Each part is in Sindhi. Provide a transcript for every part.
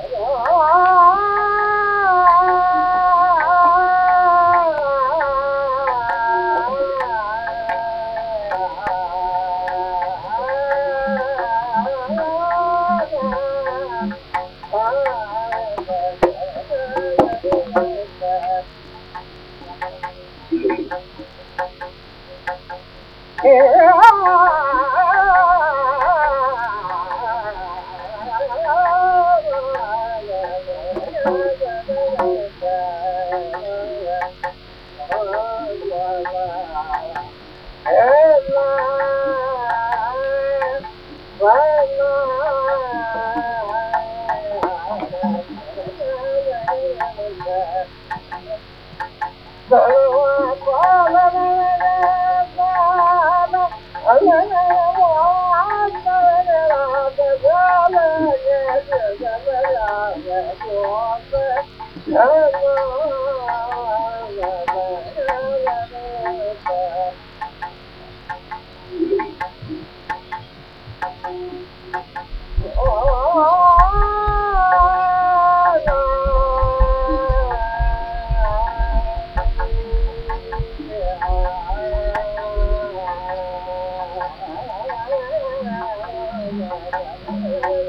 اوه हे बनो भरा गा Yeah.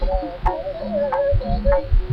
Thank you.